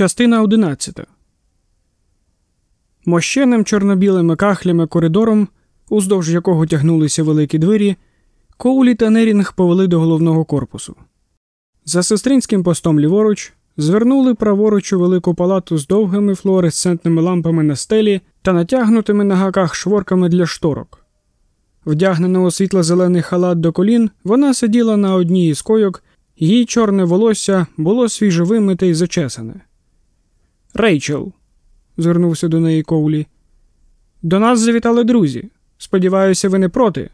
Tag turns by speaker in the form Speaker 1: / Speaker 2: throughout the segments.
Speaker 1: Частина 11 Мощеним чорно-білими кахлями коридором, уздовж якого тягнулися великі двері, Коулі та Нерінг повели до головного корпусу. За сестринським постом ліворуч звернули праворуч у велику палату з довгими флуоресцентними лампами на стелі та натягнутими на гаках шворками для шторок. Вдягнена у світло-зелений халат до колін, вона сиділа на одній із койок, її чорне волосся було свіжо вимите й зачесане. Рейчел, звернувся до неї Коулі. До нас завітали друзі. Сподіваюся, ви не проти.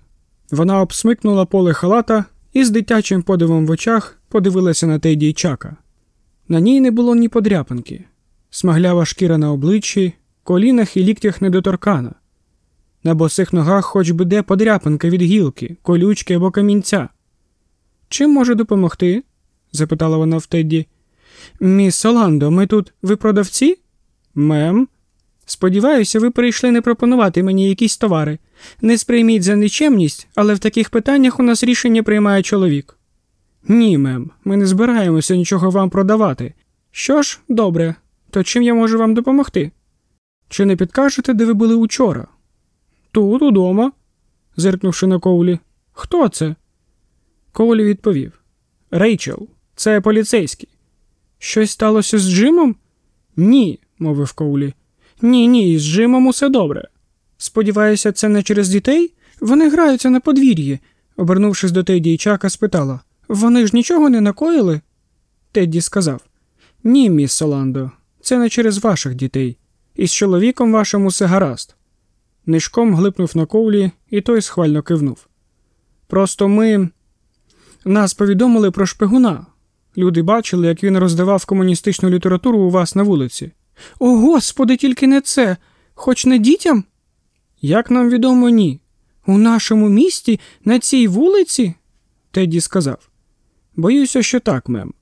Speaker 1: Вона обсмикнула поле халата і з дитячим подивом в очах подивилася на Теді Чака. На ній не було ні подряпинки, смаглява шкіра на обличчі, колінах і ліктях недоторкана. На босих ногах хоч би де подряпинка від гілки, колючки або камінця. Чим може допомогти? запитала вона в Тедді. Міс Соландо, ми тут ви продавці? Мем. Сподіваюся, ви прийшли не пропонувати мені якісь товари. Не сприйміть за нечемність, але в таких питаннях у нас рішення приймає чоловік. Ні, мем, ми не збираємося нічого вам продавати. Що ж, добре, то чим я можу вам допомогти? Чи не підкажете, де ви були учора? Тут, удома, зиркнувши на Коулі. Хто це? Коулі відповів Рейчел, це поліцейський. Щось сталося з Джимом? Ні, мовив Коулі. Ні, ні, з Джимом усе добре. Сподіваюся, це не через дітей? Вони граються на подвір'ї, обернувшись до Теді і Чака, спитала Вони ж нічого не накоїли? Тедді сказав Ні, міс Соландо, це не через ваших дітей. І з чоловіком вашим усе гаразд. Нишком глипнув на Коулі, і той схвально кивнув. Просто ми. Нас повідомили про шпигуна. Люди бачили, як він роздавав комуністичну літературу у вас на вулиці. О, господи, тільки не це, хоч не дітям? Як нам відомо, ні. У нашому місті, на цій вулиці? Тедді сказав. Боюся, що так, мем.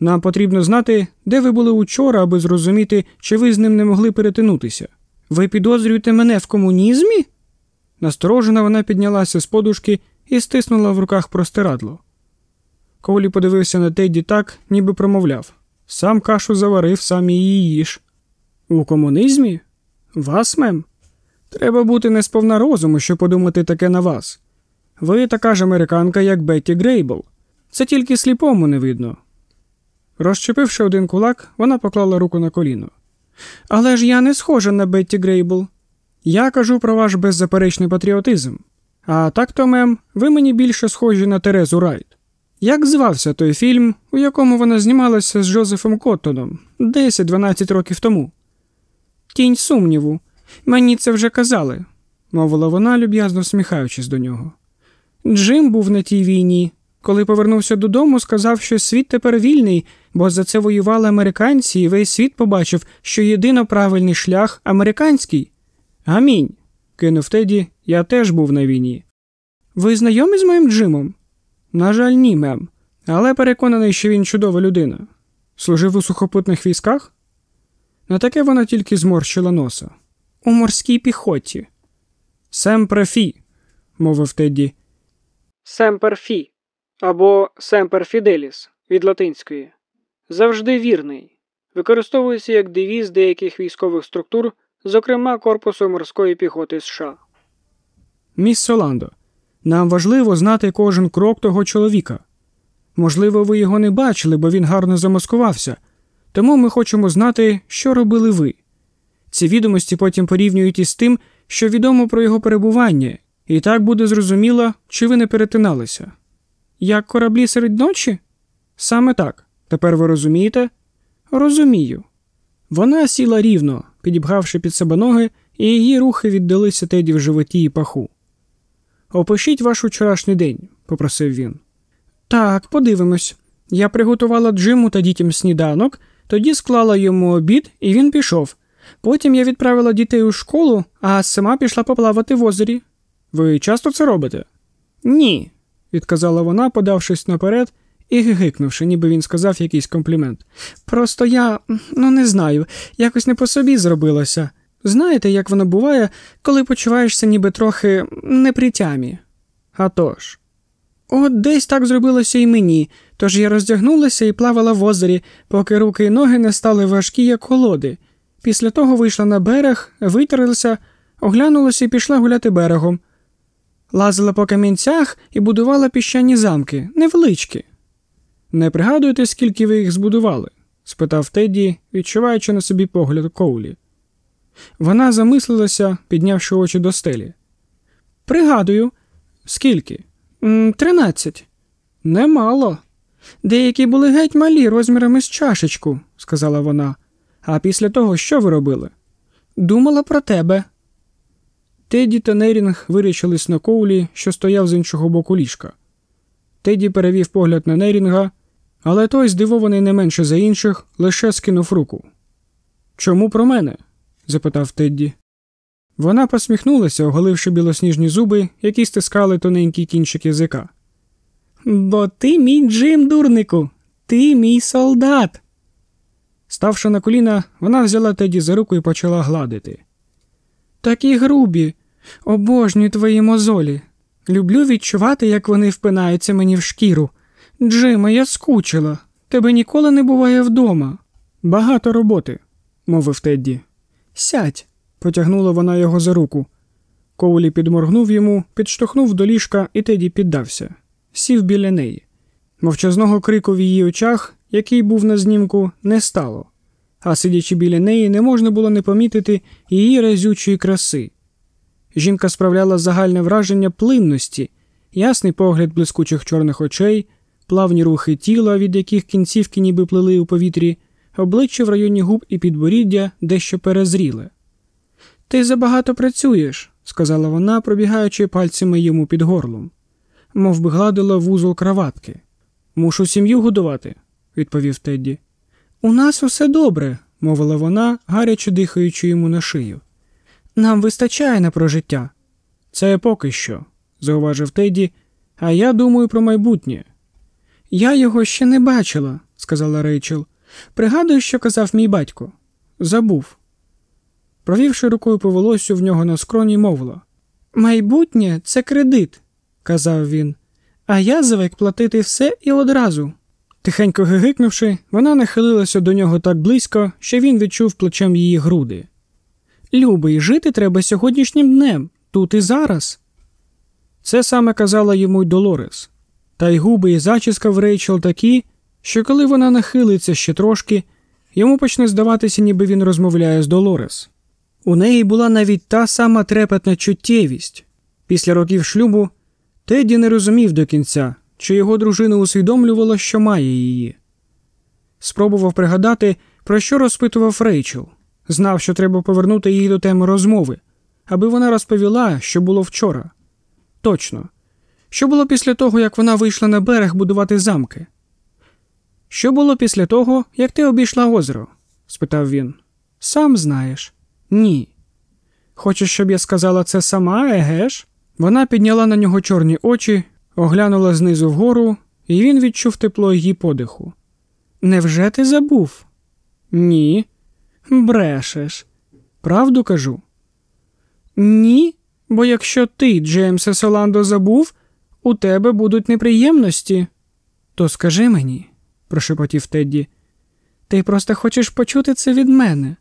Speaker 1: Нам потрібно знати, де ви були учора, аби зрозуміти, чи ви з ним не могли перетинутися. Ви підозрюєте мене в комунізмі? Насторожена вона піднялася з подушки і стиснула в руках простирадло. Коулі подивився на Тедді так, ніби промовляв сам кашу заварив, сам її їж. У комунізмі? Вас, мем? Треба бути не сповна розуму, щоб подумати таке на вас. Ви така ж американка, як Бетті Грейбл. Це тільки сліпому не видно. Розчепивши один кулак, вона поклала руку на коліно. Але ж я не схожа на Бетті Грейбл. Я кажу про ваш беззаперечний патріотизм. А так то, мем, ви мені більше схожі на Терезу Райт. Як звався той фільм, у якому вона знімалася з Джозефом Коттоном 10-12 років тому? Тінь сумніву. Мені це вже казали, мовила вона, люб'язно сміхаючись до нього. Джим був на тій війні. Коли повернувся додому, сказав, що світ тепер вільний, бо за це воювали американці, і весь світ побачив, що єдино правильний шлях американський. Амінь. кинув Теді, я теж був на війні. Ви знайомі з моїм Джимом? На жаль, ні, мем. Але переконаний, що він чудова людина. Служив у сухопутних військах? На таке вона тільки зморщила носа. У морській піхоті. Семпрефі, мовив Тедді. Семперфі або семперфіделіс від латинської. Завжди вірний. Використовується як девіз деяких військових структур, зокрема Корпусу морської піхоти США. Міс Соландо. Нам важливо знати кожен крок того чоловіка. Можливо, ви його не бачили, бо він гарно замаскувався, тому ми хочемо знати, що робили ви. Ці відомості потім порівнюють із тим, що відомо про його перебування, і так буде зрозуміло, чи ви не перетиналися. Як кораблі серед ночі? Саме так. Тепер ви розумієте? Розумію. Вона сіла рівно, підібгавши під себе ноги, і її рухи віддалися теді в животі і паху. Опишіть ваш вчорашній день, попросив він. Так, подивимось. Я приготувала Джиму та дітям сніданок, тоді склала йому обід, і він пішов. Потім я відправила дітей у школу, а сама пішла поплавати в озері. Ви часто це робите? Ні, відказала вона, подавшись наперед і гигикнувши, ніби він сказав якийсь комплімент. Просто я ну не знаю, якось не по собі зробилося. Знаєте, як воно буває, коли почуваєшся ніби трохи не при тямі? А тож. От десь так зробилося і мені, тож я роздягнулася і плавала в озері, поки руки й ноги не стали важкі, як холоди. Після того вийшла на берег, витерлася, оглянулася і пішла гуляти берегом. Лазила по камінцях і будувала піщані замки, невеличкі. Не пригадуєте, скільки ви їх збудували? спитав Тедді, відчуваючи на собі погляд Коулі. Вона замислилася, піднявши очі до стелі. Пригадую, скільки? Тринадцять. Немало. Деякі були геть малі розмірами з чашечку, сказала вона. А після того що ви робили? Думала про тебе. Теді та Нерінг вирішились на коулі, що стояв з іншого боку ліжка. Теді перевів погляд на Нерінга, але той, здивований не менше за інших, лише скинув руку. Чому про мене? Запитав Тедді. Вона посміхнулася, оголивши білосніжні зуби, які стискали тоненький кінчик язика. Бо ти мій Джим, дурнику, ти мій солдат. Ставши на коліна, вона взяла Теді за руку і почала гладити. Такі грубі, обожнюю твої мозолі. Люблю відчувати, як вони впинаються мені в шкіру. Джима, я скучила. Тебе ніколи не буває вдома. Багато роботи, мовив Тедді. Сядь, потягнула вона його за руку. Коулі підморгнув йому, підштовхнув до ліжка, і Теді піддався. Сів біля неї. Мовчазного крику в її очах, який був на знімку, не стало, а сидячи біля неї, не можна було не помітити її разючої краси. Жінка справляла загальне враження плинності, ясний погляд блискучих чорних очей, плавні рухи тіла, від яких кінцівки ніби плили у повітрі, обличчя в районі губ і підборіддя дещо перезріле. Ти забагато працюєш, сказала вона, пробігаючи пальцями йому під горлом, мов би гладила вузол краватки. Мушу сім'ю годувати, відповів Тедді. У нас усе добре, мовила вона, гаряче дихаючи йому на шию. Нам вистачає на прожиття. Це поки що, зауважив Тедді, а я думаю про майбутнє. Я його ще не бачила, сказала Рейчел. Пригадую, що казав мій батько. Забув. Провівши рукою по волосю в нього на скроні, мовила Майбутнє це кредит, казав він, а я звик платити все і одразу. Тихенько гигикнувши, вона нахилилася до нього так близько, що він відчув плечем її груди. Любий, жити треба сьогоднішнім днем, тут і зараз. Це саме казала йому й Долорес. Та й губи і зачіска в Рейчел такі, що коли вона нахилиться ще трошки, йому почне здаватися, ніби він розмовляє з Долорес. У неї була навіть та сама трепетна чуттєвість. Після років шлюбу Тедді не розумів до кінця, чи його дружина усвідомлювала, що має її. Спробував пригадати, про що розпитував Рейчел, знав, що треба повернути її до теми розмови, аби вона розповіла, що було вчора. Точно, що було після того, як вона вийшла на берег будувати замки? Що було після того, як ти обійшла озеро? спитав він. Сам знаєш. Ні. Хочеш, щоб я сказала це сама, егеш? Вона підняла на нього чорні очі, оглянула знизу вгору, і він відчув тепло її подиху. Невже ти забув? Ні. Брешеш. Правду кажу? Ні, бо якщо ти, Джеймсе Соландо, забув, у тебе будуть неприємності. То скажи мені, прошепотів Тедді, ти просто хочеш почути це від мене.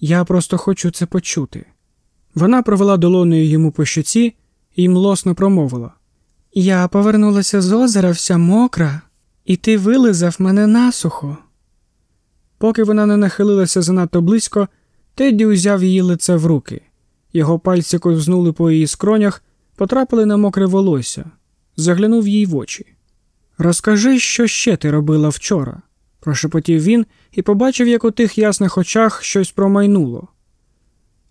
Speaker 1: Я просто хочу це почути. Вона провела долоною йому по щоці і млосно промовила Я повернулася з озера вся мокра, і ти вилизав мене насухо. Поки вона не нахилилася занадто близько, Тедді узяв її лице в руки. Його пальці ковзнули по її скронях, потрапили на мокре волосся, заглянув їй в очі. Розкажи, що ще ти робила вчора, прошепотів він і побачив, як у тих ясних очах щось промайнуло.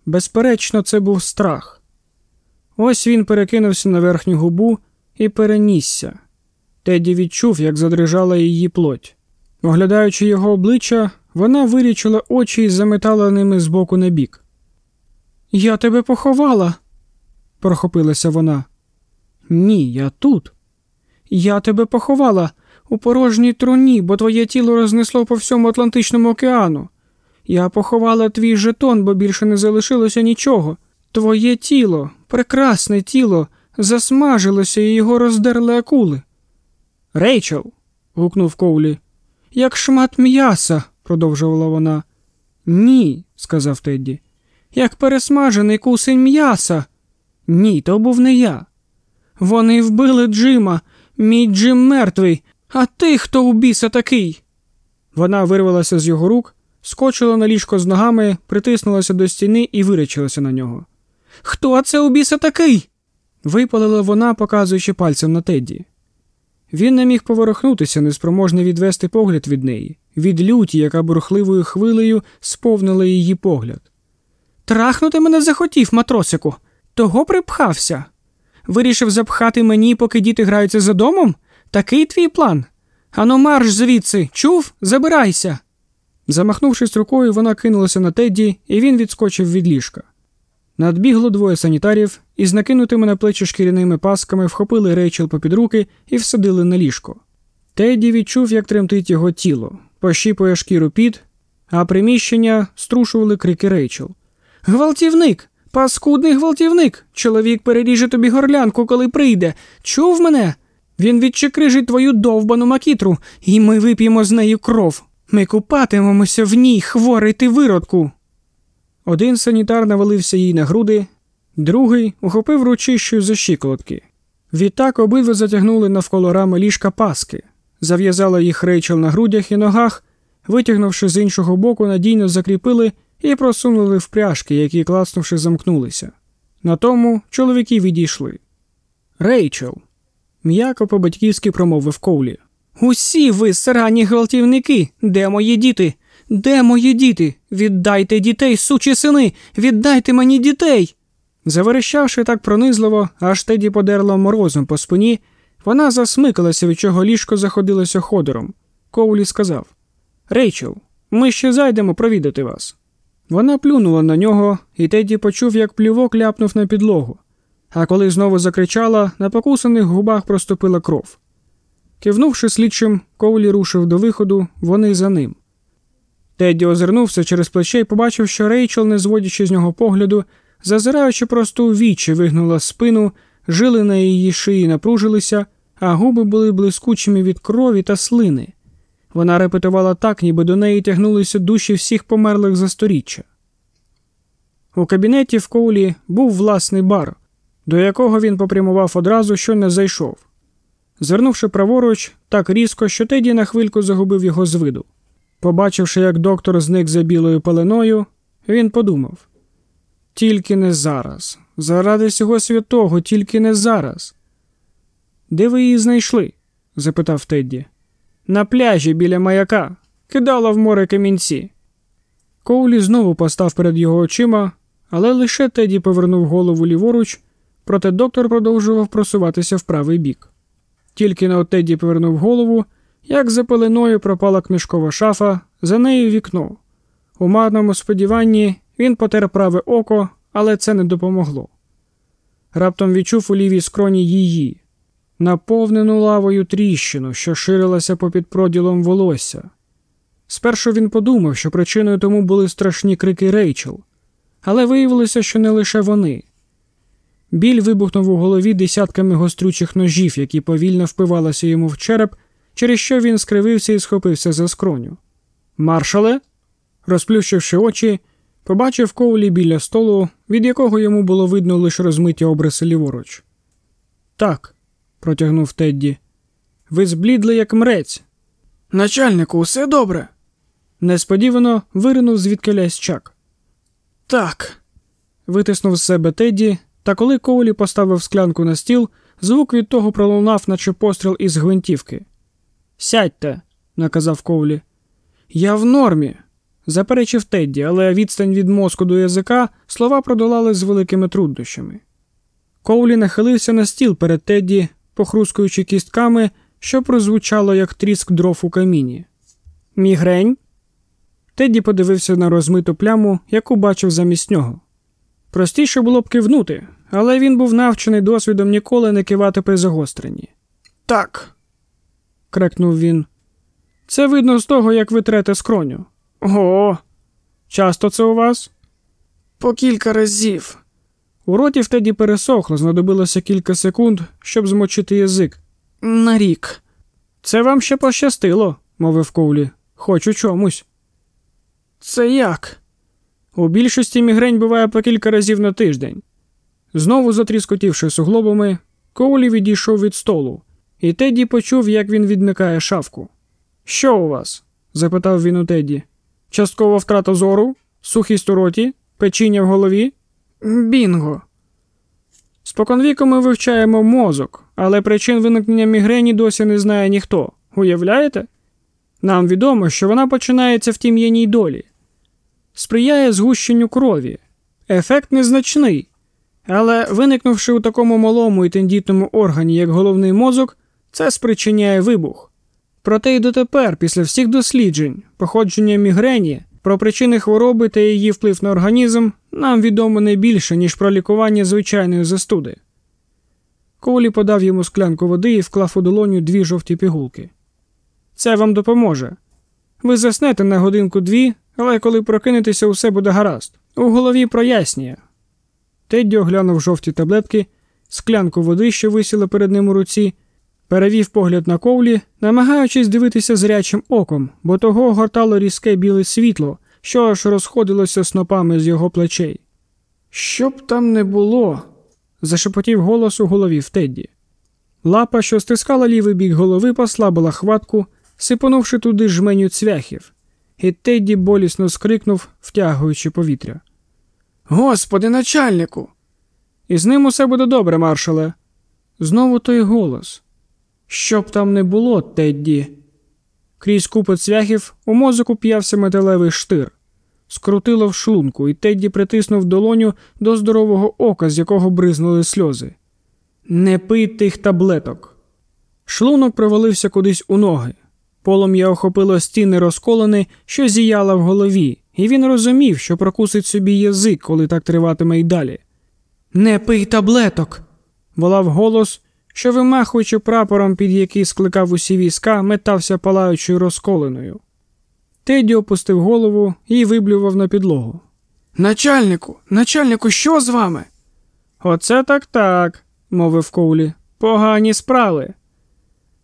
Speaker 1: Безперечно, це був страх. Ось він перекинувся на верхню губу і перенісся. Теді відчув, як задрижала її плоть. Оглядаючи його обличчя, вона вирічила очі і заметала ними з боку на бік. Я тебе поховала, прохопилася вона. Ні, я тут. Я тебе поховала у порожній труні, бо твоє тіло рознесло по всьому Атлантичному океану. Я поховала твій жетон, бо більше не залишилося нічого. Твоє тіло, прекрасне тіло, засмажилося і його роздерли акули. Рейчел. гукнув Коулі. Як шмат м'яса, продовжувала вона. Ні, сказав Тедді. Як пересмажений кусень м'яса. Ні, то був не я. Вони вбили Джима, мій Джим мертвий, а ти хто у біса такий? Вона вирвалася з його рук, скочила на ліжко з ногами, притиснулася до стіни і виречилася на нього. Хто це у біса такий? випалила вона, показуючи пальцем на Тедді. Він не міг поворухнутися, неспроможний відвести погляд від неї, від люті, яка бурхливою хвилею сповнила її погляд. Трахнути мене захотів, матросику, того припхався. Вирішив запхати мені, поки діти граються за домом? Такий твій план. Ану, марш звідси, чув, забирайся. Замахнувшись рукою, вона кинулася на Тедді, і він відскочив від ліжка. Надбігло двоє санітарів і з накинутими на плечі шкіряними пасками вхопили рейчел попід руки і всадили на ліжко. Тедді відчув, як тремтить його тіло, пощіпує шкіру під, а приміщення струшували крики рейчел. Гвалтівник! Паскудний гвалтівник! Чоловік переріже тобі горлянку, коли прийде. Чув мене? Він відчекрижить твою довбану макітру, і ми вип'ємо з нею кров. Ми купатимемося в ній, хворий ти виродку. Один санітар навалився їй на груди, другий ухопив ручищу за щиколотки. Відтак обидва затягнули навколо рами ліжка паски, зав'язала їх рейчел на грудях і ногах, витягнувши з іншого боку, надійно закріпили і просунули в пряжки, які, класнувши, замкнулися. На тому чоловіки відійшли. Рейчел, м'яко по батьківськи промовив Коулі. Усі ви, срані гвалтівники, де мої діти? Де мої діти? Віддайте дітей, сучі сини, віддайте мені дітей. Заверещавши так пронизливо, аж теді подерло морозом по спині, вона засмикалася, від чого ліжко заходилося ходором. Коулі сказав Рейчел, ми ще зайдемо провідати вас. Вона плюнула на нього, і Теді почув, як плювок ляпнув на підлогу. А коли знову закричала, на покусаних губах проступила кров. Кивнувши слідчим, Коулі рушив до виходу, вони за ним. Тедді озирнувся через плече і побачив, що Рейчел, не зводячи з нього погляду, зазираючи просто у вічі, вигнула спину, жили на її шиї напружилися, а губи були блискучими від крові та слини. Вона репетувала так, ніби до неї тягнулися душі всіх померлих за сторіччя. У кабінеті в Коулі був власний бар, до якого він попрямував одразу, що не зайшов. Звернувши праворуч, так різко, що Теді на хвильку загубив його з виду. Побачивши, як доктор зник за білою пеленою, він подумав тільки не зараз. Заради всього святого, тільки не зараз. Де ви її знайшли? запитав Тедді. На пляжі біля маяка, кидала в море камінці. Коулі знову постав перед його очима, але лише Теді повернув голову ліворуч, проте доктор продовжував просуватися в правий бік. Тільки на Теді повернув голову, як за пеленою пропала книжкова шафа, за нею вікно. У марному сподіванні він потер праве око, але це не допомогло. Раптом відчув у лівій скроні її, наповнену лавою тріщину, що ширилася попід проділом волосся. Спершу він подумав, що причиною тому були страшні крики Рейчел, але виявилося, що не лише вони. Біль вибухнув у голові десятками гострючих ножів, які повільно впивалися йому в череп, через що він скривився і схопився за скроню. Маршале, розплющивши очі, побачив коулі біля столу, від якого йому було видно лише розмиті обриси ліворуч. Так, протягнув Тедді, ви зблідли, як мрець. Начальнику, усе добре. Несподівано виринув звідкилясь чак. Так. витиснув з себе Тедді, та коли Коулі поставив склянку на стіл, звук від того пролунав, наче постріл із гвинтівки. Сядьте, наказав Коулі. Я в нормі, заперечив Тедді, але відстань від мозку до язика слова продолали з великими труднощами. Коулі нахилився на стіл перед Тедді, похрускуючи кістками, що прозвучало як тріск дров у каміні. Мігрень? Тедді подивився на розмиту пляму, яку бачив замість нього. Простіше було б кивнути, але він був навчений досвідом ніколи не кивати при загостренні. Так. крикнув він. Це видно з того, як ви трете скроню. О, часто це у вас? По кілька разів. У роті в Теді пересохло, знадобилося кілька секунд, щоб змочити язик. На рік. Це вам ще пощастило, мовив Коулі. Хоч у чомусь. Це як? У більшості мігрень буває по кілька разів на тиждень. Знову затріскотівши суглобами, Коулі відійшов від столу, і Теді почув, як він відмикає шавку. Що у вас? запитав він у Теді. Часткова втрата зору, сухість у роті, печіння в голові? Бінго. Споконвіку ми вивчаємо мозок, але причин виникнення мігрені досі не знає ніхто. Уявляєте? Нам відомо, що вона починається в тім'яній долі, сприяє згущенню крові. Ефект незначний, але виникнувши у такому малому і тендітному органі, як головний мозок, це спричиняє вибух. Проте й дотепер, після всіх досліджень, походження мігрені, про причини хвороби та її вплив на організм нам відомо не більше, ніж про лікування звичайної застуди. Колі подав йому склянку води і вклав у долоню дві жовті пігулки. Це вам допоможе. Ви заснете на годинку дві, але коли прокинетеся, усе буде гаразд. У голові прояснює. Тедді оглянув жовті таблетки, склянку води, що висіла перед ним у руці, перевів погляд на ковлі, намагаючись дивитися зрячим оком, бо того гортало різке біле світло, що аж розходилося снопами з його плечей. Що б там не було, зашепотів голос у голові в Тедді. Лапа, що стискала лівий бік голови, послабила хватку, сипонувши туди жменю цвяхів, і Тедді болісно скрикнув, втягуючи повітря. Господи, начальнику! І з ним усе буде добре, маршале. Знову той голос. Щоб там не було, Тедді. Крізь купи цвяхів у мозок уп'явся металевий штир. Скрутило в шлунку, і Тедді притиснув долоню до здорового ока, з якого бризнули сльози. Не пий тих таблеток. Шлунок провалився кудись у ноги. Полум'я охопило стіни розколени, що зіяла в голові, і він розумів, що прокусить собі язик, коли так триватиме й далі. Не пий таблеток. волав голос, що, вимахуючи прапором, під який скликав усі війська, метався палаючою розколеною. Теді опустив голову і виблював на підлогу. Начальнику, начальнику, що з вами? Оце так так, мовив Коулі. Погані справи.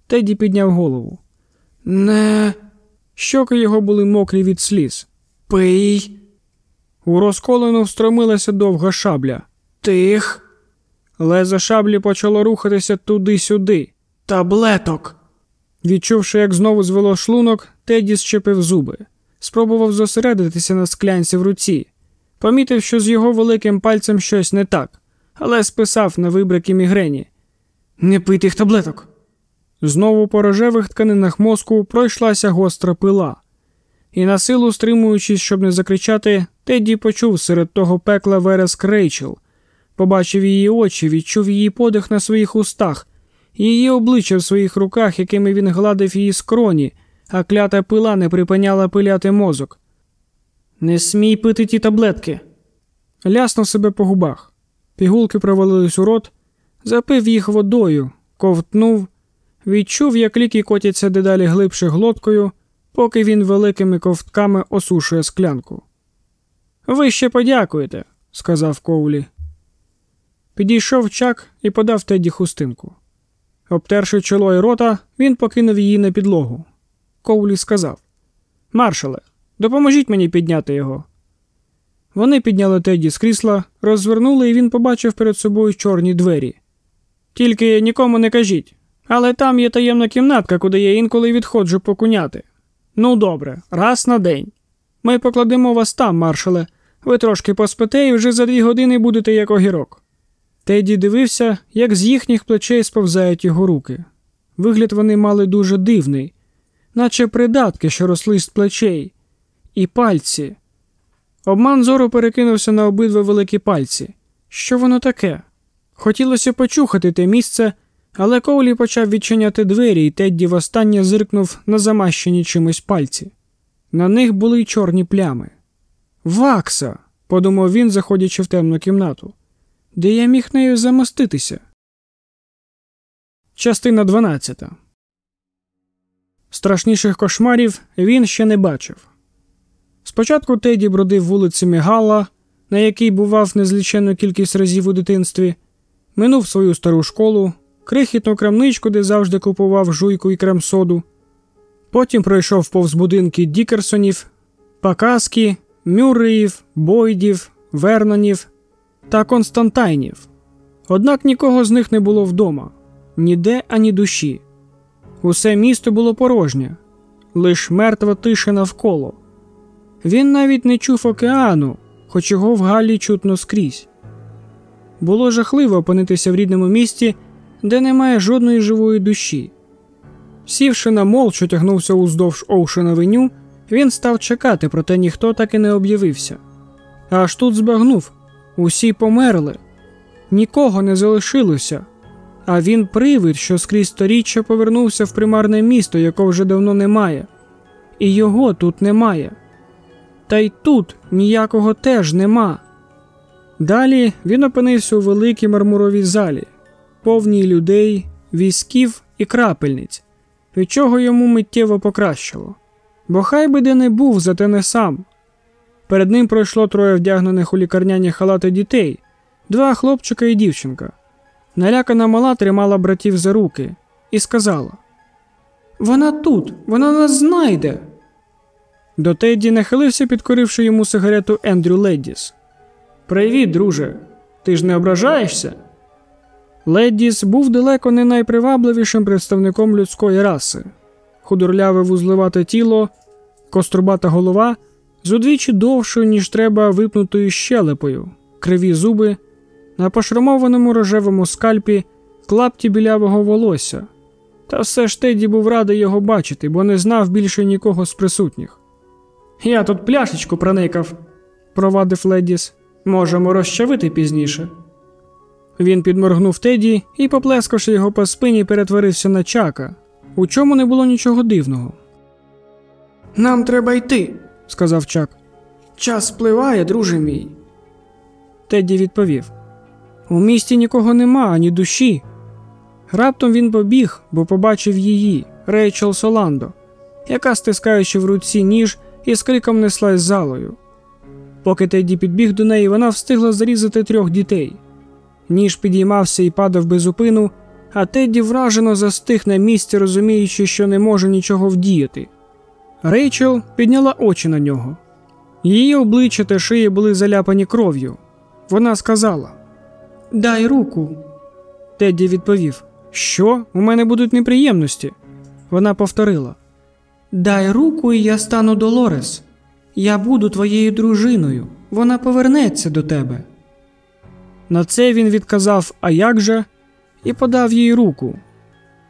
Speaker 1: Теді підняв голову. Не. Щоки його були мокрі від сліз. Пий. У розколену встромилася довга шабля. Тих. Лезо шаблі почало рухатися туди-сюди. Таблеток. Відчувши, як знову звело шлунок, Теді щепив зуби. Спробував зосередитися на склянці в руці. Помітив, що з його великим пальцем щось не так, але списав на вибрики мігрені. Не пий тих таблеток. Знову по рожевих тканинах мозку пройшлася гостра пила. І на силу, стримуючись, щоб не закричати, Тедді почув серед того пекла вереск Рейчел, побачив її очі, відчув її подих на своїх устах, її обличчя в своїх руках, якими він гладив її скроні, а клята пила не припиняла пиляти мозок. Не смій пити ті таблетки. Ляснув себе по губах. Пігулки провалились у рот, запив їх водою, ковтнув, відчув, як ліки котяться дедалі глибше глоткою, поки він великими ковтками осушує склянку. Ви ще подякуєте, сказав Коулі. Підійшов чак і подав Теді хустинку. Обтерши чоло і рота, він покинув її на підлогу. Коулі сказав Маршале, допоможіть мені підняти його. Вони підняли Теді з крісла, розвернули, і він побачив перед собою чорні двері. Тільки нікому не кажіть, але там є таємна кімнатка, куди я інколи відходжу покуняти. Ну, добре, раз на день. Ми покладемо вас там, маршале. Ви трошки поспите і вже за дві години будете як огірок. Теді дивився, як з їхніх плечей сповзають його руки. Вигляд вони мали дуже дивний, наче придатки, що росли з плечей, і пальці. Обман зору перекинувся на обидва великі пальці. Що воно таке? Хотілося почухати те місце, але Коулі почав відчиняти двері, і Тедді востаннє зиркнув на замащені чимось пальці. На них були й чорні плями. Вакса, подумав він, заходячи в темну кімнату де я міг нею замоститися. Частина 12 Страшніших кошмарів він ще не бачив. Спочатку Теді бродив вулицями Галла, на який бував незліченну кількість разів у дитинстві, минув свою стару школу, крихітну крамничку, де завжди купував жуйку і крем-соду. Потім пройшов повз будинки Дікерсонів, Паказкі, Мюрреїв, Бойдів, Вернонів та Константайнів. Однак нікого з них не було вдома ніде ані душі. Усе місто було порожнє, лиш мертва тиша навколо. Він навіть не чув океану, хоч його в Галлі чутно скрізь. Було жахливо опинитися в рідному місті, де немає жодної живої душі. Сівши на мол, що тягнувся уздовж Оушен-авеню, він став чекати, проте ніхто так і не об'явився. Аж тут збагнув усі померли, нікого не залишилося, а він привид, що скрізь сторіччя повернувся в примарне місто, якого вже давно немає, і його тут немає. Та й тут ніякого теж нема. Далі він опинився у великій мармуровій залі, повній людей, військів і крапельниць, від чого йому миттєво покращило. Бо хай би де не був, зате не сам. Перед ним пройшло троє вдягнених у лікарняні халати дітей, два хлопчика і дівчинка. Налякана мала тримала братів за руки і сказала: Вона тут, вона нас знайде. До Тедді нахилився, підкоривши йому сигарету Ендрю Леддіс. Привіт, друже. Ти ж не ображаєшся? Леддіс був далеко не найпривабливішим представником людської раси. Худорляве вузливате тіло, кострубата голова з удвічі довшою, ніж треба випнутою щелепою, криві зуби, на пошрамованому рожевому скальпі клапті білявого волосся. Та все ж Теді був радий його бачити, бо не знав більше нікого з присутніх. Я тут пляшечку проникав, провадив Ледіс. Можемо розчавити пізніше. Він підморгнув Теді і, поплескавши його по спині, перетворився на чака, у чому не було нічого дивного. Нам треба йти, сказав Чак. Час спливає, друже мій. Тедді відповів: У місті нікого нема, ані душі. Раптом він побіг, бо побачив її, Рейчел Соландо, яка, стискаючи в руці ніж, із криком неслась залою. Поки Тедді підбіг до неї, вона встигла зарізати трьох дітей. Ніж підіймався і падав без упину, а Тедді вражено застиг на місці, розуміючи, що не може нічого вдіяти. Рейчел підняла очі на нього. Її обличчя та шиї були заляпані кров'ю. Вона сказала: Дай руку. Тедді відповів: Що? У мене будуть неприємності. Вона повторила: Дай руку, і я стану Долорес. Я буду твоєю дружиною. Вона повернеться до тебе. На це він відказав А як же? і подав їй руку.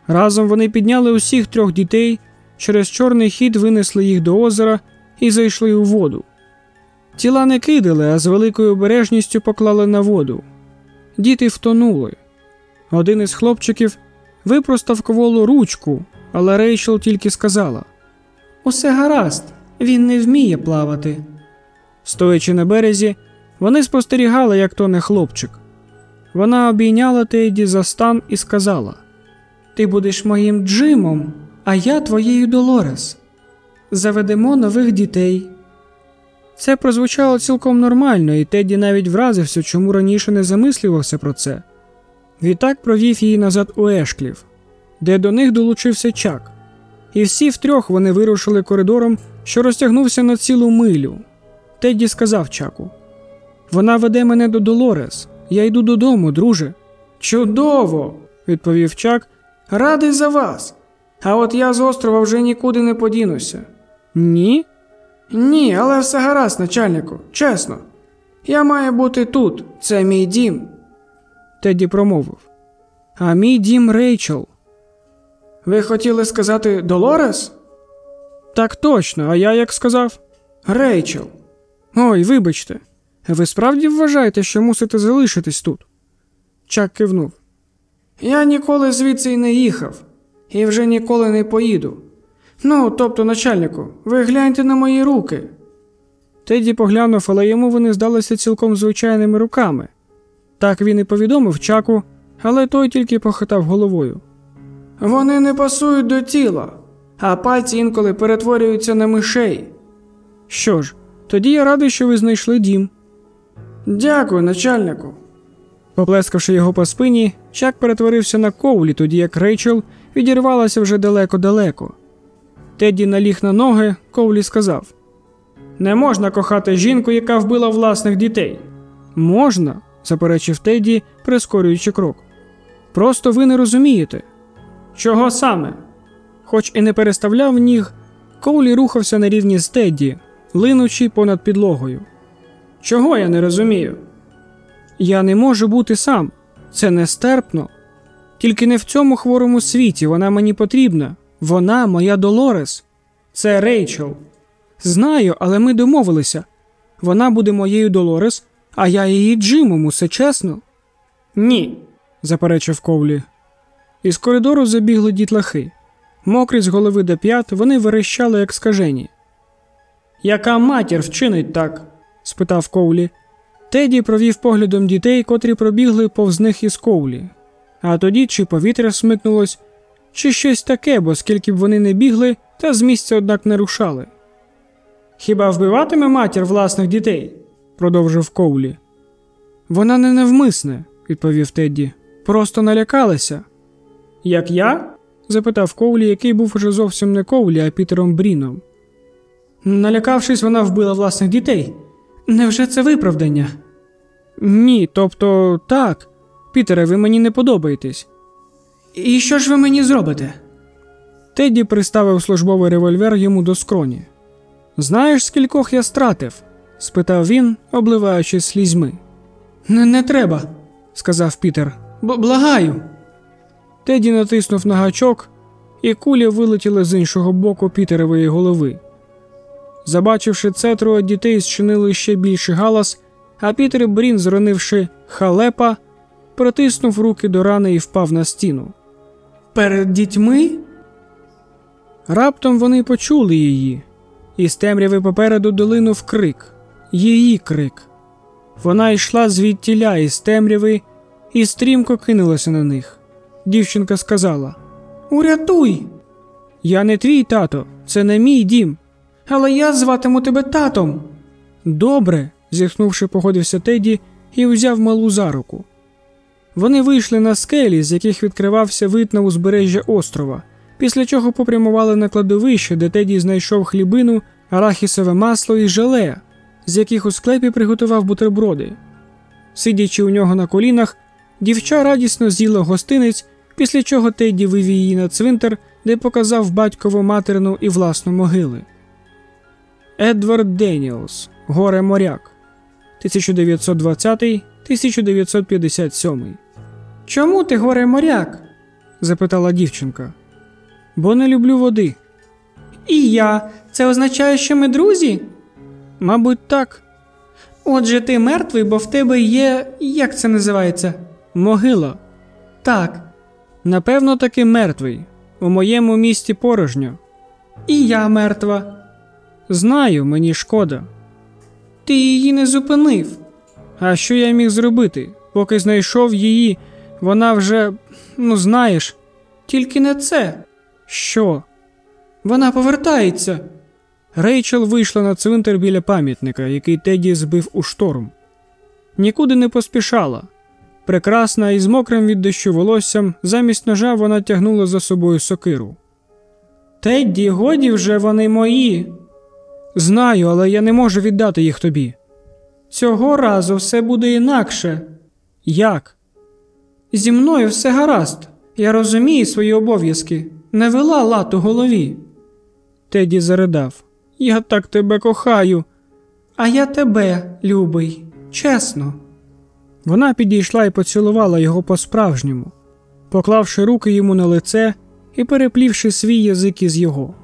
Speaker 1: Разом вони підняли усіх трьох дітей, через чорний хід винесли їх до озера і зайшли у воду. Тіла не кидали, а з великою обережністю поклали на воду. Діти втонули. Один із хлопчиків випростав коволу ручку, але Рейчел тільки сказала: Усе гаразд, він не вміє плавати. Стоячи на березі, вони спостерігали, як тоне хлопчик. Вона обійняла Теді за стан і сказала: Ти будеш моїм Джимом, а я твоєю Долорес. Заведемо нових дітей. Це прозвучало цілком нормально, і Теді навіть вразився, чому раніше не замислювався про це. Відтак провів її назад у Ешклів, де до них долучився чак, і всі втрьох вони вирушили коридором, що розтягнувся на цілу милю. Тедді сказав чаку: Вона веде мене до Долорес. Я йду додому, друже. Чудово, відповів Чак. Радий за вас. А от я з острова вже нікуди не подінуся. Ні? Ні, але все гаразд, начальнику, чесно. Я маю бути тут, це мій дім. Теді промовив. А мій дім Рейчел. Ви хотіли сказати Долорес? Так точно, а я як сказав? Рейчел. Ой, вибачте. Ви справді вважаєте, що мусите залишитись тут? Чак кивнув. Я ніколи звідси й не їхав, і вже ніколи не поїду. Ну, тобто, начальнику, ви гляньте на мої руки. Теді поглянув, але йому вони здалися цілком звичайними руками. Так він і повідомив чаку, але той тільки похитав головою. Вони не пасують до тіла, а пальці інколи перетворюються на мишей. Що ж, тоді я радий, що ви знайшли дім. Дякую, начальнику. Поплескавши його по спині, Чак перетворився на коулі, тоді як Рейчел відірвалася вже далеко-далеко. Тедді наліг на ноги, Коулі сказав: Не можна кохати жінку, яка вбила власних дітей. Можна, заперечив Тедді, прискорюючи крок. Просто ви не розумієте. Чого саме? Хоч і не переставляв ніг, Коулі рухався на рівні з Тедді, линучи понад підлогою. Чого я не розумію? Я не можу бути сам. Це нестерпно. Тільки не в цьому хворому світі вона мені потрібна. Вона моя Долорес. Це Рейчел. Знаю, але ми домовилися. Вона буде моєю Долорес, а я її Джимом, усе чесно. Ні, заперечив Ковлі. Із коридору забігли дітлахи. Мокрі з голови до п'ят, вони верещали, як скажені. Яка матір вчинить так? спитав Коулі. Теді провів поглядом дітей, котрі пробігли повз них із Коулі. А тоді чи повітря смикнулось, чи щось таке, бо скільки б вони не бігли, та з місця, однак, не рушали. Хіба вбиватиме матір власних дітей? продовжив Коулі. Вона не навмисне, відповів Тедді. Просто налякалася. Як я? запитав Коулі, який був уже зовсім не Коулі, а Пітером Бріном. Налякавшись, вона вбила власних дітей. Невже це виправдання? Ні, тобто так. Пітере, ви мені не подобаєтесь. І що ж ви мені зробите? Тедді приставив службовий револьвер йому до скроні. Знаєш, скількох я стратив? спитав він, обливаючись слізьми. Не, не треба, сказав Пітер. Б благаю. Теді натиснув на гачок, і куля вилетіла з іншого боку Пітерової голови. Забачивши це, троє дітей зчинили ще більший галас, а Пітер Брін, зронивши халепа, протиснув руки до рани і впав на стіну. Перед дітьми? Раптом вони почули її, і з темряви попереду долинув крик, її крик. Вона йшла звідтіля із темряви і стрімко кинулася на них. Дівчинка сказала: Урятуй! Я не твій тато, це не мій дім. Але я зватиму тебе татом. Добре, зітхнувши, погодився Теді і взяв малу за руку. Вони вийшли на скелі, з яких відкривався вид на узбережжя острова, після чого попрямували на кладовище, де Теді знайшов хлібину, арахісове масло і желе, з яких у склепі приготував бутерброди. Сидячи у нього на колінах, дівча радісно з'їла гостинець, після чого Теді вивів її на цвинтар, де показав батькову материну і власну могили. Едвард Деніелс Горе моряк 1920-1957. Чому ти горе моряк? запитала дівчинка. Бо не люблю води. І я. Це означає, що ми друзі? Мабуть, так. Отже, ти мертвий, бо в тебе є. як це називається? Могила. Так. Напевно, таки мертвий. У моєму місті порожньо. І я мертва. Знаю, мені шкода. Ти її не зупинив. А що я міг зробити? Поки знайшов її, вона вже, ну знаєш, тільки не це. Що? Вона повертається. Рейчел вийшла на цвинтар біля пам'ятника, який Теді збив у шторм. Нікуди не поспішала. Прекрасна і з мокрим від дощу волоссям, замість ножа вона тягнула за собою сокиру. Тедді, годі вже вони мої. Знаю, але я не можу віддати їх тобі. Цього разу все буде інакше. Як? Зі мною все гаразд. Я розумію свої обов'язки. Не вела лад у голові. Теді заридав. Я так тебе кохаю. А я тебе, любий, чесно. Вона підійшла і поцілувала його по-справжньому, поклавши руки йому на лице і переплівши свій язик із його.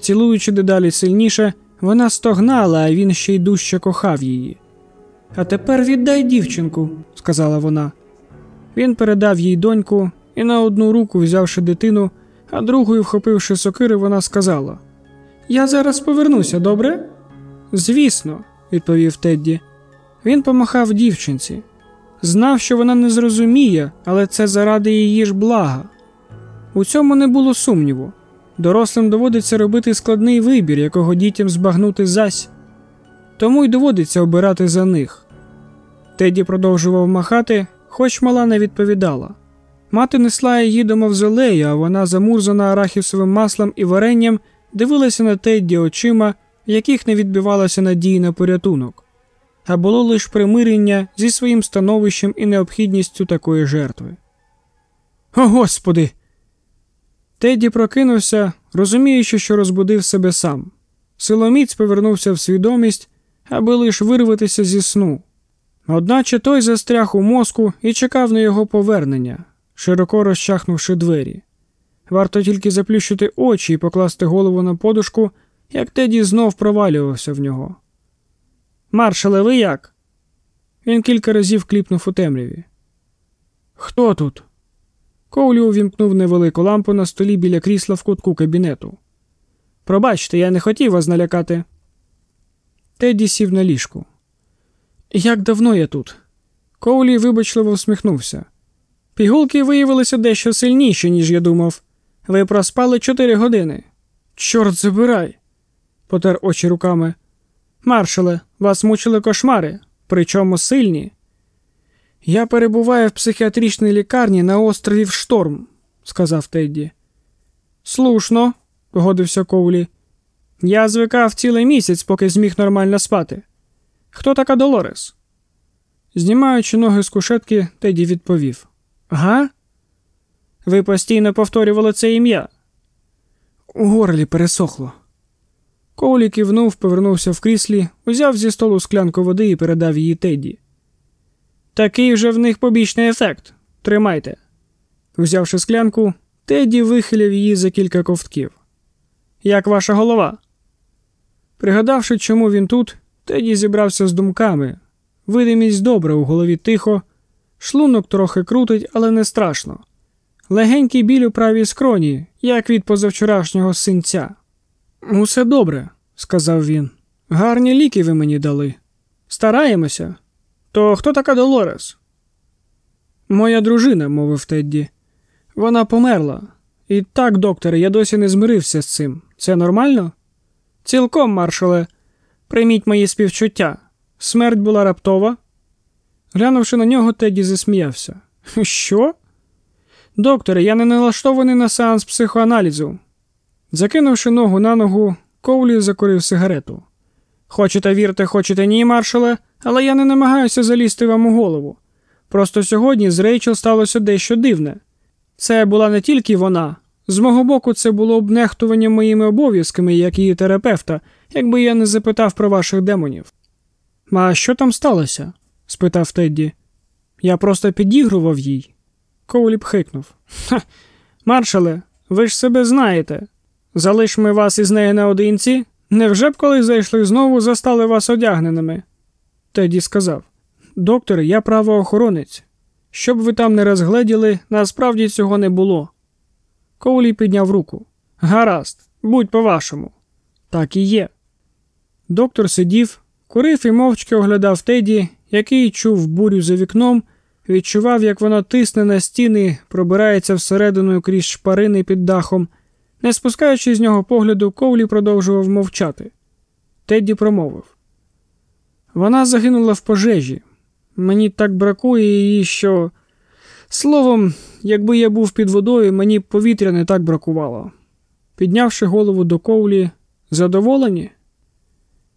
Speaker 1: Цілуючи дедалі сильніше, вона стогнала, а він ще й дужче кохав її. А тепер віддай дівчинку, сказала вона. Він передав їй доньку і на одну руку, взявши дитину, а другою, вхопивши сокири, вона сказала: Я зараз повернуся, добре? Звісно, відповів Тедді. Він помахав дівчинці. Знав, що вона не зрозуміє, але це заради її ж блага. У цьому не було сумніву. Дорослим доводиться робити складний вибір, якого дітям збагнути зась, тому й доводиться обирати за них. Теді продовжував махати, хоч мала не відповідала. Мати несла її до мавзолею, а вона, замурзана арахісовим маслом і варенням, дивилася на Тедді очима, в яких не відбивалася надії на порятунок, а було лише примирення зі своїм становищем і необхідністю такої жертви. О Господи! Тедді прокинувся, розуміючи, що розбудив себе сам. Силоміць повернувся в свідомість, аби лише вирватися зі сну. Одначе той застряг у мозку і чекав на його повернення, широко розчахнувши двері. Варто тільки заплющити очі і покласти голову на подушку, як Теді знов провалювався в нього. Маршале, ви як? Він кілька разів кліпнув у темряві. Хто тут? Коулі увімкнув невелику лампу на столі біля крісла в кутку кабінету. Пробачте, я не хотів вас налякати. Теді сів на ліжку. Як давно я тут? Коулі вибачливо всміхнувся. Пігулки виявилися дещо сильніші, ніж я думав. Ви проспали чотири години. Чорт забирай, потер очі руками. Маршале, вас мучили кошмари, причому сильні. Я перебуваю в психіатричній лікарні на острові Шторм, сказав Тедді. Слушно, погодився Коулі. Я звикав цілий місяць, поки зміг нормально спати. Хто така Долорес? Знімаючи ноги з кушетки, Теді відповів Га? Ви постійно повторювали це ім'я. У горлі пересохло. Коулі кивнув, повернувся в кріслі, узяв зі столу склянку води і передав її Теді. Такий вже в них побічний ефект. Тримайте. Взявши склянку, Теді вихилив її за кілька ковтків. Як ваша голова? Пригадавши, чому він тут, Теді зібрався з думками. Видимість добра у голові тихо, шлунок трохи крутить, але не страшно. Легенький біль у правій скроні, як від позавчорашнього синця. Усе добре, сказав він. Гарні ліки ви мені дали. Стараємося. То хто така Долорес? Моя дружина, мовив Тедді. Вона померла. І так, докторе, я досі не змирився з цим. Це нормально? Цілком, маршале, прийміть мої співчуття. Смерть була раптова. Глянувши на нього, Тедді засміявся. Що? Докторе, я не налаштований на сеанс психоаналізу. Закинувши ногу на ногу, Коулі закурив сигарету. Хочете вірте, хочете ні, маршале, але я не намагаюся залізти вам у голову. Просто сьогодні з Рейчел сталося дещо дивне. Це була не тільки вона. З мого боку, це було б нехтування моїми обов'язками, як її терапевта, якби я не запитав про ваших демонів. А що там сталося? спитав Тедді. Я просто підігрував їй. Коулі пхикнув. «Ха, Маршале, ви ж себе знаєте. Залиш ми вас із нею наодинці. Невже б коли зайшли знову, застали вас одягненими? Теді сказав Докторе, я правоохоронець. Щоб ви там не розгледіли, насправді цього не було. Коулі підняв руку. Гаразд, будь по-вашому. Так і є. Доктор сидів, курив і мовчки оглядав Теді, який чув бурю за вікном, відчував, як вона тисне на стіни, пробирається всередину крізь шпарини під дахом. Не спускаючи з нього погляду, Коулі продовжував мовчати. Тедді промовив Вона загинула в пожежі. Мені так бракує її, що. Словом, якби я був під водою, мені повітря не так бракувало. Піднявши голову до Коулі, задоволені?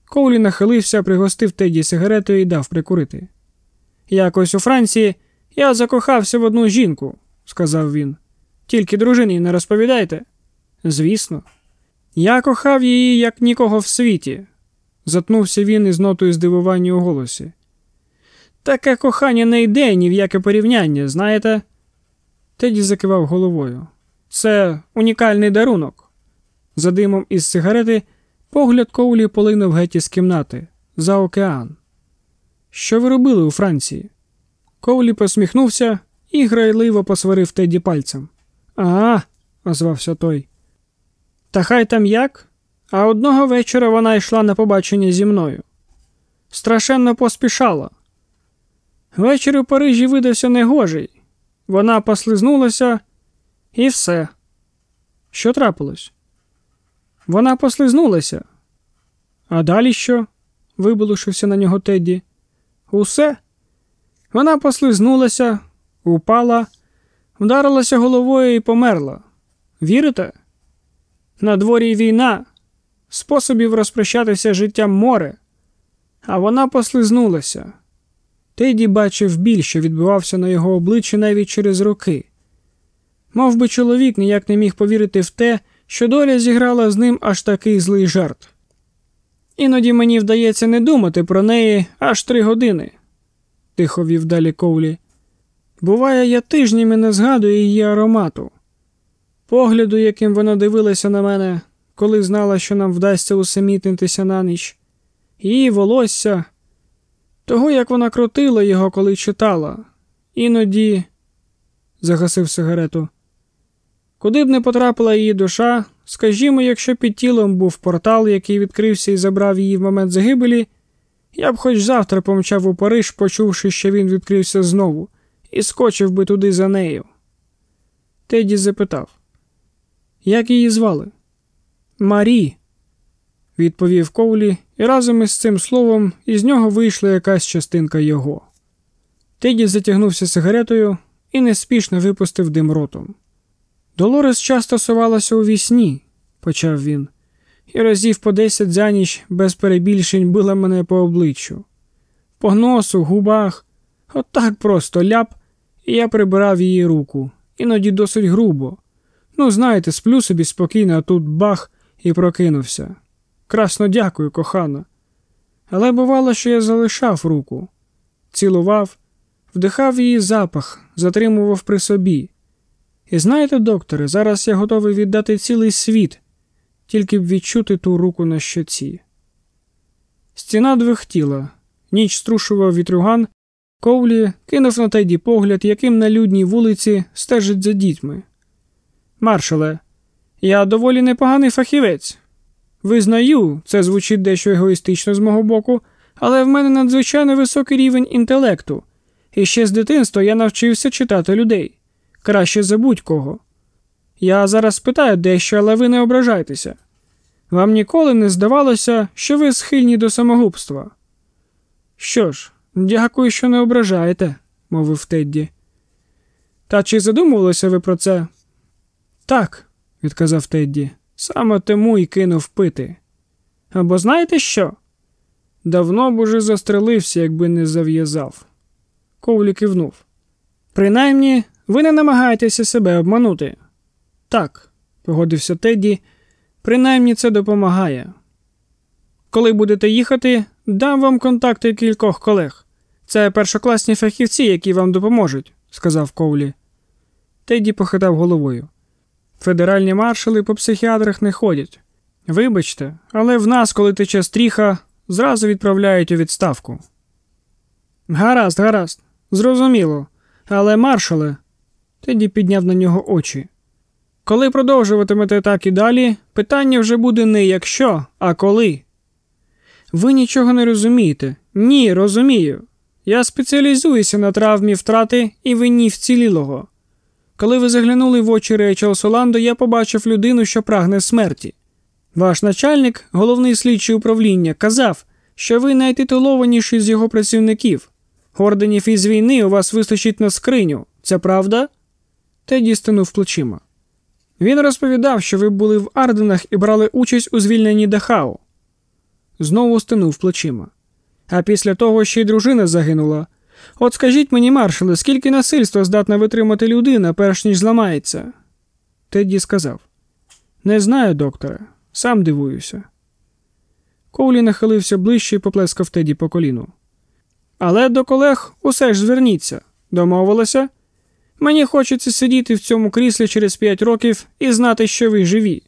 Speaker 1: Коулі нахилився, пригостив Теді сигаретою і дав прикурити. Якось у Франції я закохався в одну жінку, сказав він. Тільки дружині не розповідайте. Звісно, я кохав її, як нікого в світі, затнувся він із нотою здивування у голосі. Таке кохання не йде ні в яке порівняння, знаєте? Теді закивав головою. Це унікальний дарунок. За димом із сигарети погляд Коулі полинув геть із кімнати за океан. Що ви робили у Франції? Коулі посміхнувся і грайливо посварив Теді пальцем. Ага, озвався той. Та хай там як, а одного вечора вона йшла на побачення зі мною. Страшенно поспішала. Вечір у Парижі видався негожий. Вона послизнулася і все. Що трапилось? Вона послизнулася. А далі що? виболушився на нього Тедді. Усе. Вона послизнулася, упала, вдарилася головою і померла. Вірите? На дворі війна, способів розпрощатися життям море, а вона послизнулася. Теді бачив біль, що відбивався на його обличчі навіть через роки. Мов би чоловік ніяк не міг повірити в те, що доля зіграла з ним аж такий злий жарт. Іноді мені вдається не думати про неї аж три години, тихо вів далі Коулі. Буває, я тижнями не згадую її аромату, погляду, яким вона дивилася на мене, коли знала, що нам вдасться усамітнитися на ніч, її волосся, того, як вона крутила його, коли читала, іноді загасив сигарету. Куди б не потрапила її душа, скажімо, якщо під тілом був портал, який відкрився і забрав її в момент загибелі, я б хоч завтра помчав у Париж, почувши, що він відкрився знову, і скочив би туди за нею. Теді запитав, як її звали? Марі, відповів Коулі, і разом із цим словом із нього вийшла якась частинка його. Теді затягнувся сигаретою і неспішно випустив дим ротом. Долорес часто совалася у вісні, почав він, і разів по десять за ніч без перебільшень била мене по обличчю. По носу, губах, отак От просто ляп, і я прибирав її руку, іноді досить грубо. Ну, знаєте, сплю собі спокійно, а тут бах і прокинувся. Красно дякую, кохана. Але бувало, що я залишав руку, цілував, вдихав її запах, затримував при собі. І знаєте, докторе, зараз я готовий віддати цілий світ, тільки б відчути ту руку на щоці. Стіна двихтіла, ніч струшував вітрюган, Ковлі кинув на Теді погляд, яким на людній вулиці стежить за дітьми. Маршале, я доволі непоганий фахівець. Визнаю, це звучить дещо егоїстично з мого боку, але в мене надзвичайно високий рівень інтелекту, і ще з дитинства я навчився читати людей краще за будь-кого. Я зараз питаю дещо, але ви не ображайтеся. Вам ніколи не здавалося, що ви схильні до самогубства? Що ж, дякую, що не ображаєте, мовив Тедді. Та чи задумувалися ви про це? Так, відказав Тедді. Саме тому й кинув пити. Або знаєте що? Давно б уже застрелився, якби не зав'язав. Ковлі кивнув. Принаймні, ви не намагаєтеся себе обманути. Так, погодився Тедді, принаймні це допомагає. Коли будете їхати, дам вам контакти кількох колег. Це першокласні фахівці, які вам допоможуть, сказав Коулі. Тедді похитав головою. Федеральні маршали по психіатрах не ходять. Вибачте, але в нас, коли тече стріха, зразу відправляють у відставку. Гаразд, гаразд, зрозуміло. Але, маршале, Теді підняв на нього очі. Коли продовжуватимете так і далі, питання вже буде не якщо, а коли. Ви нічого не розумієте. Ні, розумію. Я спеціалізуюся на травмі втрати і вині вцілілого. Коли ви заглянули в очі Рейчел Соландо, я побачив людину, що прагне смерті. Ваш начальник, головний слідчий управління, казав, що ви найтитулованіший з його працівників. Орденів із війни у вас вистачить на скриню. Це правда? Теді стинув плечима. Він розповідав, що ви були в Арденах і брали участь у звільненні Дахау. Знову стинув плечима. А після того ще й дружина загинула. От скажіть мені, маршале, скільки насильства здатна витримати людина, перш ніж зламається? Тедді сказав. Не знаю, докторе, сам дивуюся. Коулі нахилився ближче і поплескав Теді по коліну. Але до колег усе ж зверніться. Домовилося? Мені хочеться сидіти в цьому кріслі через п'ять років і знати, що ви живі.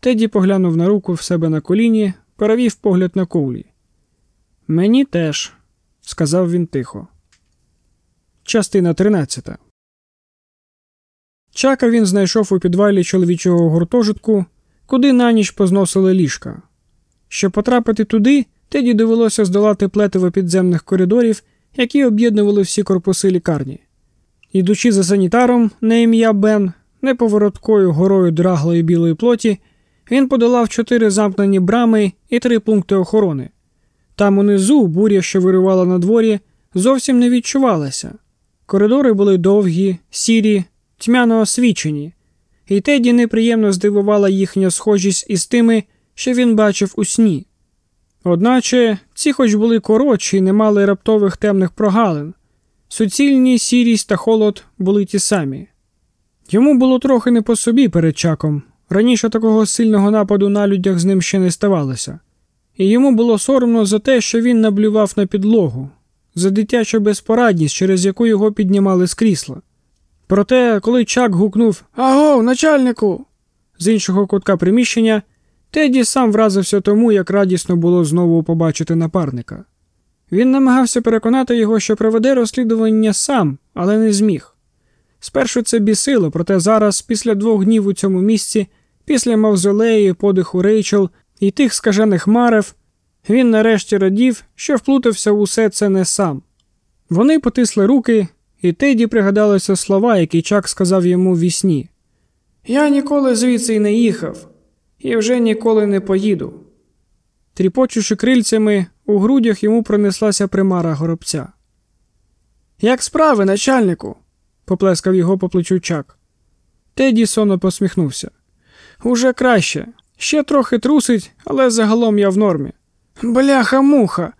Speaker 1: Теді поглянув на руку в себе на коліні, перевів погляд на Коулі. Мені теж, сказав він тихо. Частина тринадцята. Чака він знайшов у підвалі чоловічого гуртожитку, куди на ніч позносили ліжка. Щоб потрапити туди, Теді довелося здолати плетиво підземних коридорів, які об'єднували всі корпуси лікарні. Ідучи за санітаром на ім'я Бен, неповороткою горою драглої білої плоті, він подолав чотири замкнені брами і три пункти охорони. Там унизу буря, що вирувала на дворі, зовсім не відчувалася. Коридори були довгі, сірі, тьмяно освічені, і Теді неприємно здивувала їхня схожість із тими, що він бачив у сні. Одначе ці, хоч були коротші і не мали раптових темних прогалин, суцільні сірість та холод були ті самі. Йому було трохи не по собі перед чаком. Раніше такого сильного нападу на людях з ним ще не ставалося, і йому було соромно за те, що він наблював на підлогу, за дитячу безпорадність, через яку його піднімали з крісла. Проте, коли Чак гукнув Аго, начальнику! з іншого кутка приміщення, Теді сам вразився тому, як радісно було знову побачити напарника. Він намагався переконати його, що проведе розслідування сам, але не зміг. Спершу це бісило, проте зараз, після двох днів у цьому місці, після мавзолеї, подиху Рейчел і тих скажених марев, він нарешті радів, що вплутався усе це не сам. Вони потисли руки, і Теді пригадалися слова, які Чак сказав йому в вісні. Я ніколи звідси й не їхав, і вже ніколи не поїду. Тріпочучи крильцями, у грудях йому пронеслася примара горобця. Як справи, начальнику? поплескав його по плечу Чак. Теді сонно посміхнувся. Уже краще. Ще трохи трусить, але загалом я в нормі. Бляха муха.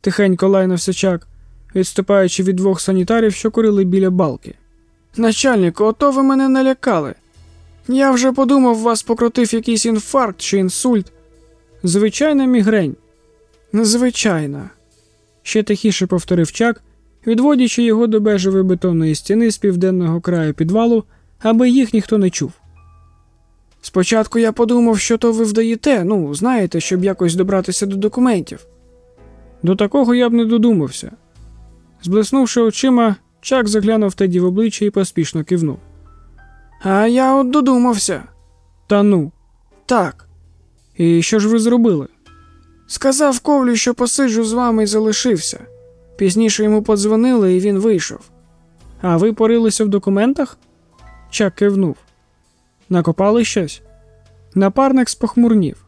Speaker 1: тихенько лайнувся Чак, відступаючи від двох санітарів, що курили біля балки. Начальнику, ото ви мене налякали. Я вже подумав, вас покрутив якийсь інфаркт чи інсульт. Звичайна мігрень. Звичайна. Ще тихіше повторив Чак, відводячи його до бежевої бетонної стіни з південного краю підвалу, аби їх ніхто не чув. Спочатку я подумав, що то ви вдаєте, ну, знаєте, щоб якось добратися до документів. До такого я б не додумався. Зблиснувши очима, Чак заглянув Теді в обличчя і поспішно кивнув. А я от додумався. Та ну. Так. І що ж ви зробили? Сказав Ковлю, що посиджу з вами і залишився. Пізніше йому подзвонили, і він вийшов. А ви порилися в документах? Чак кивнув. Накопали щось? Напарник спохмурнів.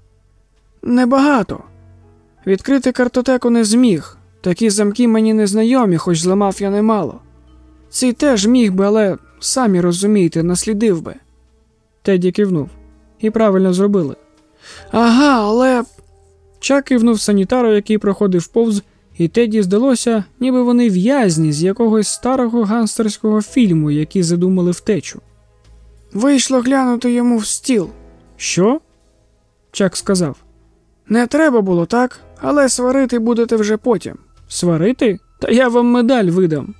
Speaker 1: Небагато. Відкрити картотеку не зміг. Такі замки мені не знайомі, хоч зламав я немало. Цей теж міг би, але самі розумієте, наслідив би. Теді кивнув. І правильно зробили. Ага, але. Чак кивнув санітару, який проходив повз, і Теді здалося, ніби вони в'язні з якогось старого ганстерського фільму, який задумали втечу. Вийшло глянути йому в стіл. Що? Чак сказав. Не треба було так, але сварити будете вже потім. Сварити? Та я вам медаль видам.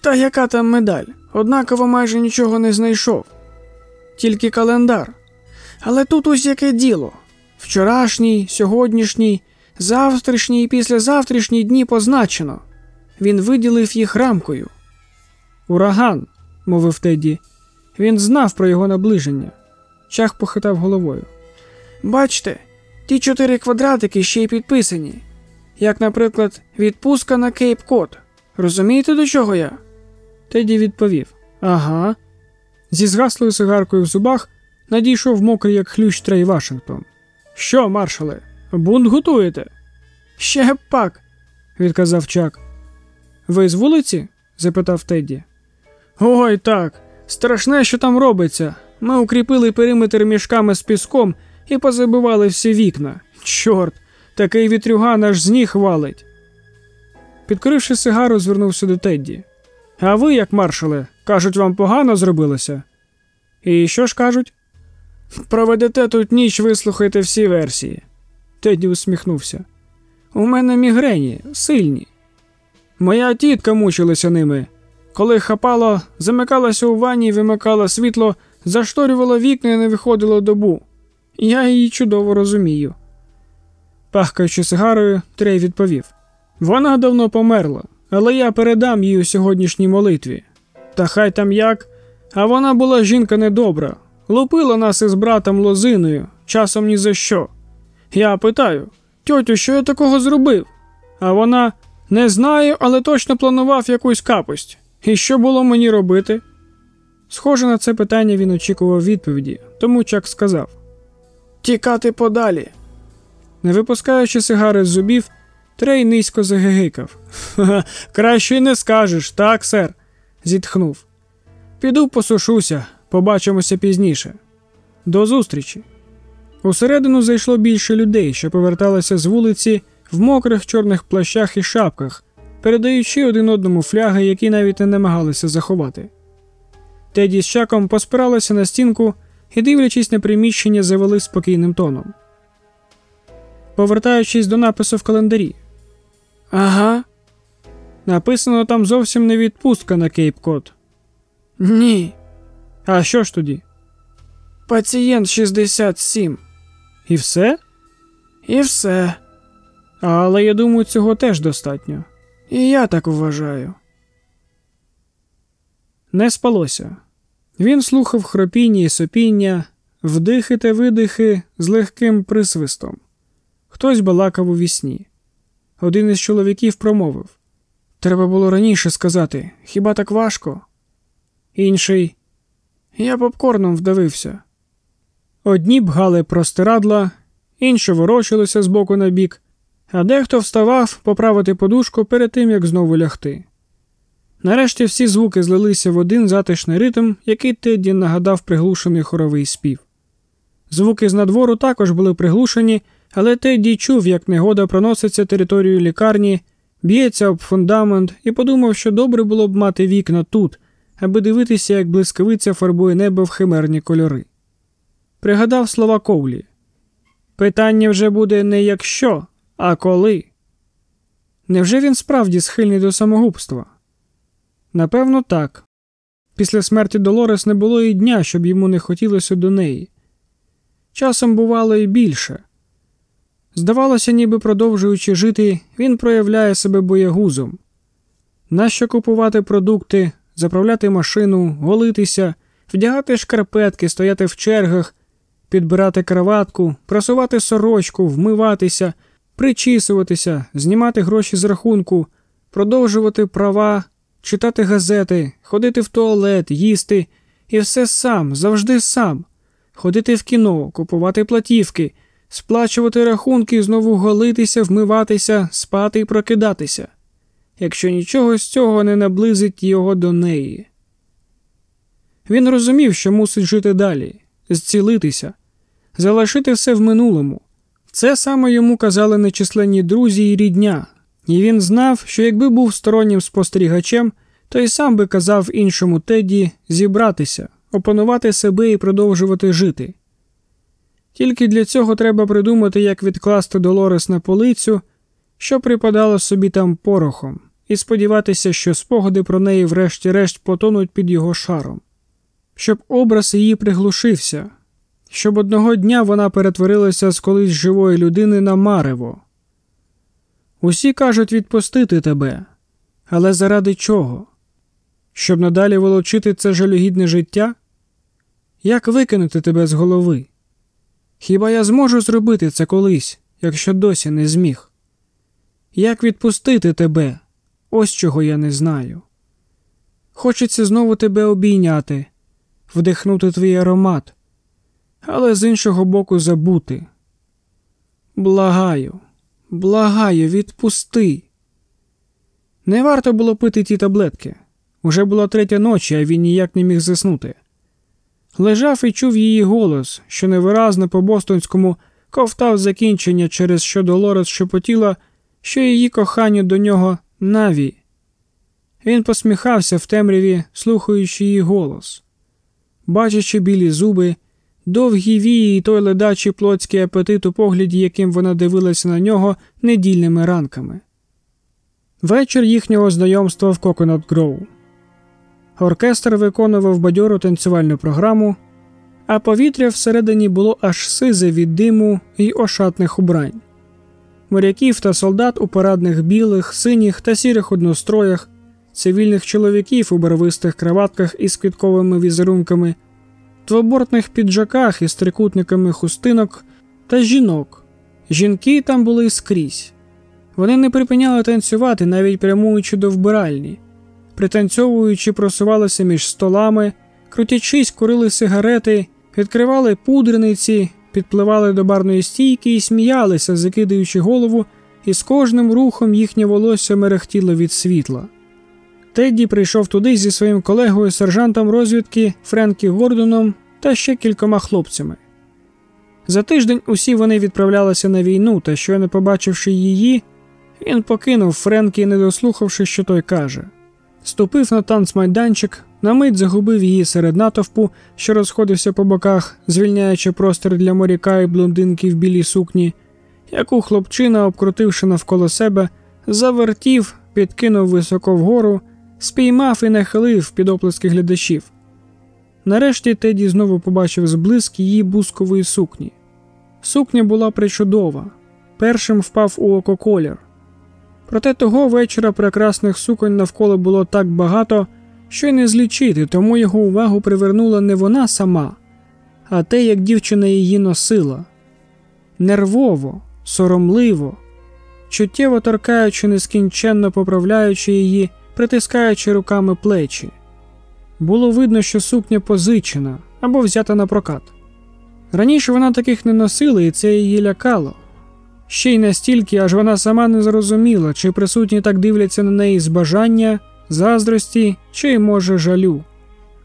Speaker 1: Та яка там медаль? Однаково майже нічого не знайшов. Тільки календар. Але тут ось яке діло. Вчорашній, сьогоднішній, завтрашній і післязавтрашній дні позначено. Він виділив їх рамкою. Ураган, мовив Тедді. Він знав про його наближення. Чах похитав головою. Бачте, ті чотири квадратики ще й підписані, як, наприклад, відпустка на Кейп Кот. Розумієте, до чого я? Теді відповів Ага. Зі згаслою сигаркою в зубах надійшов мокрий, як хлющ Трей Вашингтон. Що, маршале, бунт готуєте? Ще пак, відказав Чак. Ви з вулиці? запитав Тедді. Ой так. Страшне, що там робиться. Ми укріпили периметр мішками з піском і позабивали всі вікна. Чорт, такий вітрюган аж з ніг валить. Підкривши сигару, звернувся до Тедді. А ви, як маршале, кажуть, вам погано зробилося? І що ж кажуть? Проведете тут ніч, вислухайте всі версії. Тедді усміхнувся. У мене мігрені, сильні. Моя тітка мучилася ними. Коли хапало, замикалася у ванні вимикала світло, зашторювала вікна і не виходила добу. Я її чудово розумію. Пахкаючи сигарою, Трей відповів Вона давно померла, але я передам їй у сьогоднішній молитві. Та хай там як, а вона була жінка недобра, лупила нас із братом лозиною, часом ні за що. Я питаю тьотю, що я такого зробив? А вона не знаю, але точно планував якусь капость. І що було мені робити? Схоже на це питання він очікував відповіді, тому Чак сказав Тікати подалі. Не випускаючи сигари з зубів, Трей низько загигикав. Краще й не скажеш, так, сер, зітхнув. Піду посушуся, побачимося пізніше. До зустрічі. Усередину зайшло більше людей, що поверталися з вулиці в мокрих чорних плащах і шапках, передаючи один одному фляги, які навіть не намагалися заховати. Теді з чаком поспиралися на стінку і, дивлячись на приміщення, завели спокійним тоном. Повертаючись до напису в календарі. Ага. Написано там зовсім не відпустка на Кейп Кот. Ні. А що ж тоді? Пацієнт 67. І все? І все. Але я думаю, цього теж достатньо. І я так вважаю. Не спалося. Він слухав хропіння і сопіння, вдихи та видихи з легким присвистом. Хтось балакав у вісні. Один із чоловіків промовив Треба було раніше сказати, хіба так важко? Інший Я попкорном вдавився. Одні бгали простирадла, інші ворочилися з боку на бік, а дехто вставав поправити подушку перед тим, як знову лягти. Нарешті всі звуки злилися в один затишний ритм, який Тедді нагадав приглушений хоровий спів. Звуки з надвору також були приглушені, але Тедді чув, як негода проноситься територією лікарні, б'ється об фундамент і подумав, що добре було б мати вікна тут, аби дивитися, як блискавиця фарбує небо в химерні кольори. Пригадав слова Коулі. Питання вже буде не якщо, а коли. Невже він справді схильний до самогубства? Напевно, так. Після смерті Долорес не було і дня, щоб йому не хотілося до неї. Часом бувало і більше. Здавалося, ніби продовжуючи жити, він проявляє себе боягузом. Нащо купувати продукти, заправляти машину, голитися, вдягати шкарпетки, стояти в чергах, підбирати краватку, прасувати сорочку, вмиватися, причісуватися, знімати гроші з рахунку, продовжувати права, читати газети, ходити в туалет, їсти, і все сам, завжди сам, ходити в кіно, купувати платівки, сплачувати рахунки, знову голитися, вмиватися, спати і прокидатися, якщо нічого з цього не наблизить його до неї. Він розумів, що мусить жити далі, зцілитися, залишити все в минулому. Це саме йому казали нечисленні друзі і рідня, і він знав, що якби був стороннім спостерігачем, то й сам би казав іншому Тедді зібратися, опанувати себе і продовжувати жити. Тільки для цього треба придумати, як відкласти Долорес на полицю, що припадало собі там порохом, і сподіватися, що спогади про неї врешті-решт потонуть під його шаром, щоб образ її приглушився, щоб одного дня вона перетворилася з колись живої людини на марево. Усі кажуть відпустити тебе, але заради чого? Щоб надалі волочити це жалюгідне життя? Як викинути тебе з голови? Хіба я зможу зробити це колись, якщо досі не зміг? Як відпустити тебе? Ось чого я не знаю. Хочеться знову тебе обійняти, вдихнути твій аромат, але з іншого боку забути. Благаю, благаю, відпусти. Не варто було пити ті таблетки. Уже була третя ночі, а він ніяк не міг заснути. Лежав і чув її голос, що невиразно по бостонському ковтав закінчення, через що Долорес шепотіла, що її кохання до нього наві. Він посміхався в темряві, слухаючи її голос, бачачи білі зуби, довгі вії і той ледачий плотський апетит у погляді, яким вона дивилася на нього недільними ранками. Вечір їхнього знайомства в Coconut Grove. Оркестр виконував бадьору танцювальну програму, а повітря всередині було аж сизе від диму й ошатних убрань. Моряків та солдат у парадних білих, синіх та сірих одностроях, цивільних чоловіків у барвистих краватках із квітковими візерунками, двобортних піджаках із трикутниками хустинок та жінок. Жінки там були скрізь. Вони не припиняли танцювати, навіть прямуючи до вбиральні пританцьовуючи, просувалися між столами, крутячись, курили сигарети, відкривали пудриниці, підпливали до барної стійки і сміялися, закидаючи голову і з кожним рухом їхнє волосся мерехтіло від світла. Тедді прийшов туди зі своїм колегою сержантом розвідки Френкі Гордоном та ще кількома хлопцями. За тиждень усі вони відправлялися на війну, та щойно побачивши її, він покинув Френкі, не дослухавши, що той каже. Ступив на танцмайданчик, на мить загубив її серед натовпу, що розходився по боках, звільняючи простір для моряка і блондинки в білій сукні, яку хлопчина, обкрутивши навколо себе, завертів, підкинув високо вгору, спіймав і нахилив під оплески глядачів. Нарешті Теді знову побачив зблиск її бускової сукні. Сукня була причудова, першим впав у око колір. Проте того вечора прекрасних суконь навколо було так багато, що й не злічити, тому його увагу привернула не вона сама, а те, як дівчина її носила нервово, соромливо, чуттєво торкаючи, нескінченно поправляючи її, притискаючи руками плечі. Було видно, що сукня позичена або взята на прокат. Раніше вона таких не носила, і це її лякало. Ще й настільки, аж вона сама не зрозуміла, чи присутні так дивляться на неї з бажання, заздрості чи, може, жалю.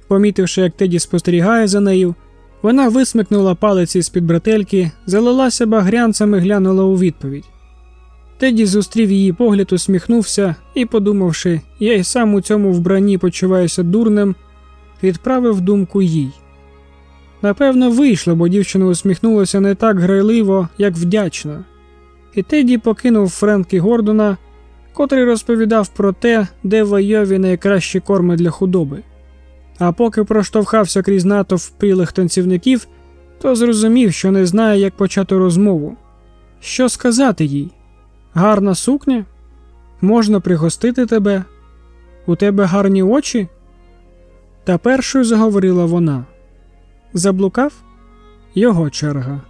Speaker 1: Помітивши, як Теді спостерігає за нею, вона висмикнула палиці з під бретельки, залилася багрянцем і глянула у відповідь. Теді зустрів її погляд, усміхнувся і, подумавши, я й сам у цьому вбранні почуваюся дурним, відправив думку їй. Напевно, вийшло, бо дівчина усміхнулася не так грайливо, як вдячно. І Теді покинув Френкі Гордона, котрий розповідав про те, де в Айові найкращі корми для худоби. А поки проштовхався крізь натовп прілих танцівників, то зрозумів, що не знає, як почати розмову. Що сказати їй? Гарна сукня? Можна пригостити тебе? У тебе гарні очі? Та першою заговорила вона. Заблукав? Його черга.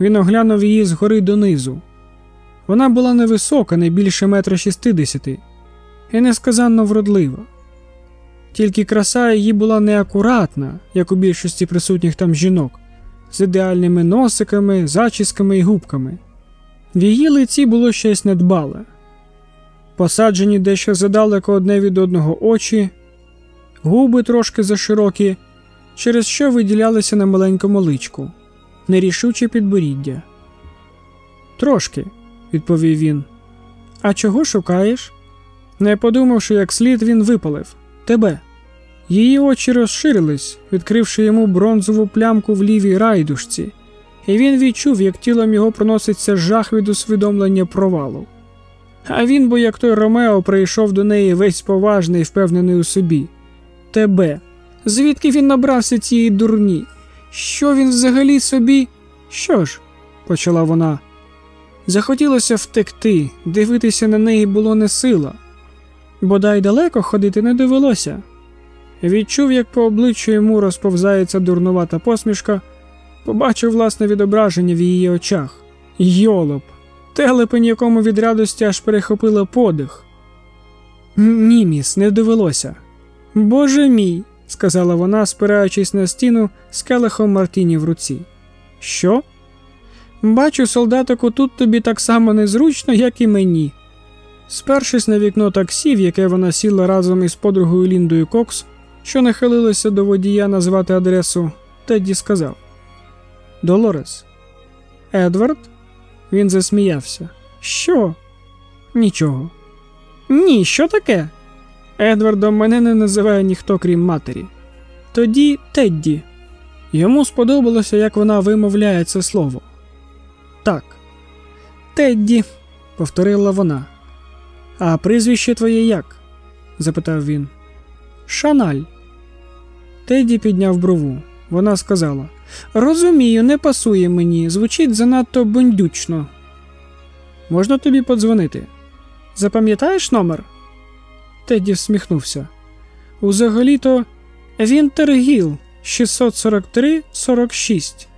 Speaker 1: Він оглянув її згори донизу. Вона була невисока, не більше метра шістидесяти, і несказанно вродлива. Тільки краса її була неакуратна, як у більшості присутніх там жінок, з ідеальними носиками, зачісками і губками. В її лиці було щось недбале. Посаджені дещо задалеко одне від одного очі, губи трошки заширокі, через що виділялися на маленькому личку, нерішуче підборіддя. Трошки, відповів він. А чого шукаєш? Не подумавши, як слід, він випалив тебе. Її очі розширились, відкривши йому бронзову плямку в лівій райдушці, і він відчув, як тілом його проноситься жах від усвідомлення провалу. А він, бо як той Ромео, прийшов до неї весь поважний впевнений у собі. Тебе. Звідки він набрався цієї дурні? Що він взагалі собі? Що ж? почала вона. Захотілося втекти, дивитися на неї було не сила. Бодай далеко ходити не довелося. Відчув, як по обличчю йому розповзається дурнувата посмішка, побачив власне відображення в її очах. Йолоп, телепень, якому від радості аж перехопило подих. Ні, міс, не довелося. Боже мій, сказала вона, спираючись на стіну з келихом Мартіні в руці. Що? Бачу, солдатику, тут тобі так само незручно, як і мені. Спершись на вікно таксі, в яке вона сіла разом із подругою Ліндою Кокс, що нахилилася до водія назвати адресу, Тедді сказав Долорес. Едвард? Він засміявся. Що? Нічого. Ні, що таке? Едвардом мене не називає ніхто крім матері. Тоді Тедді. Йому сподобалося, як вона вимовляє це слово. Тедді, повторила вона. А прізвище твоє як? запитав він. Шаналь. Тедді підняв брову. Вона сказала Розумію, не пасує мені, звучить занадто бундючно. Можна тобі подзвонити? Запам'ятаєш номер? Тедді всміхнувся. Узагалі-то Вінтергіл 643 46.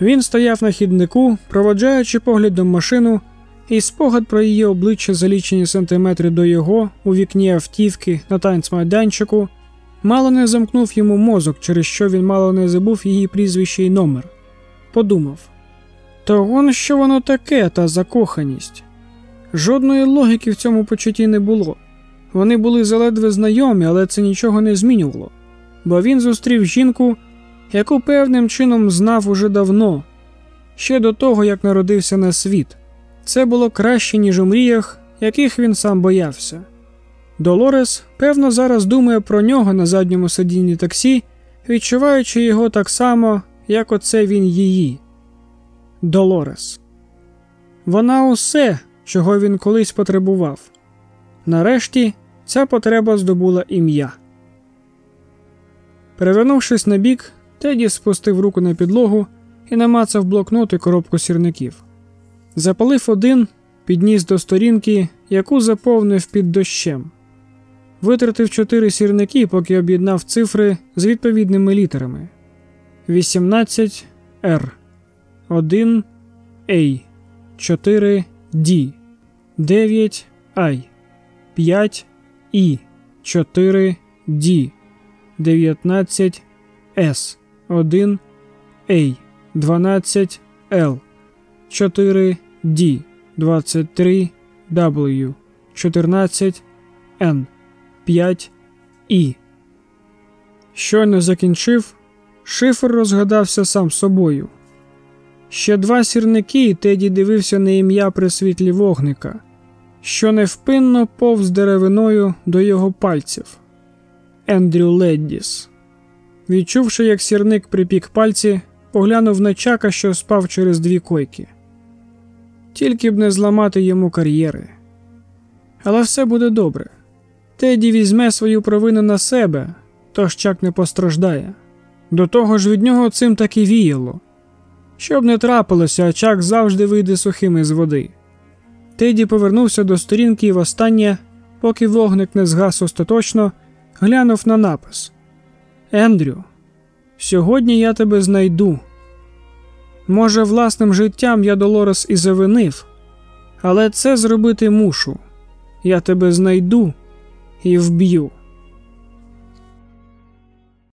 Speaker 1: Він стояв на хіднику, проводжаючи поглядом машину, і спогад про її обличчя за лічені сантиметри до його у вікні автівки на танцмайданчику мало не замкнув йому мозок, через що він мало не забув її прізвище й номер. Подумав то вон що воно таке, та закоханість. Жодної логіки в цьому почутті не було. Вони були заледве знайомі, але це нічого не змінювало, бо він зустрів жінку, яку певним чином знав уже давно, ще до того, як народився на світ. Це було краще, ніж у мріях, яких він сам боявся. Долорес, певно, зараз думає про нього на задньому сидінні таксі, відчуваючи його так само, як оце він її. Долорес. Вона усе, чого він колись потребував. Нарешті ця потреба здобула ім'я. Перевернувшись на бік, Теді спустив руку на підлогу і намацав блокнот і коробку сірників. Запалив один, підніс до сторінки, яку заповнив під дощем. Витратив чотири сірники, поки об'єднав цифри з відповідними літерами: 18 Р, 1 A, 4 D, 9 I, 5 І, 4 D, 19 С, 1 A, 12 L, 4 D, 23 W, 14 N, 5 І. Щойно закінчив, шифр розгадався сам собою. Ще два сірники, і Теді дивився на ім'я при світлі вогника, що невпинно повз деревиною до його пальців. Ендрю Леддіс. Відчувши, як сірник припік пальці, поглянув на чака, що спав через дві койки. Тільки б не зламати йому кар'єри. Але все буде добре. Теді візьме свою провину на себе, тож чак не постраждає. До того ж від нього цим так і віяло. Щоб не трапилося, чак завжди вийде сухим із води. Теді повернувся до сторінки і востаннє, поки вогник не згас остаточно, глянув на напис Ендрю, сьогодні я тебе знайду. Може, власним життям я Долорес і завинив, але це зробити мушу. Я тебе знайду і вб'ю.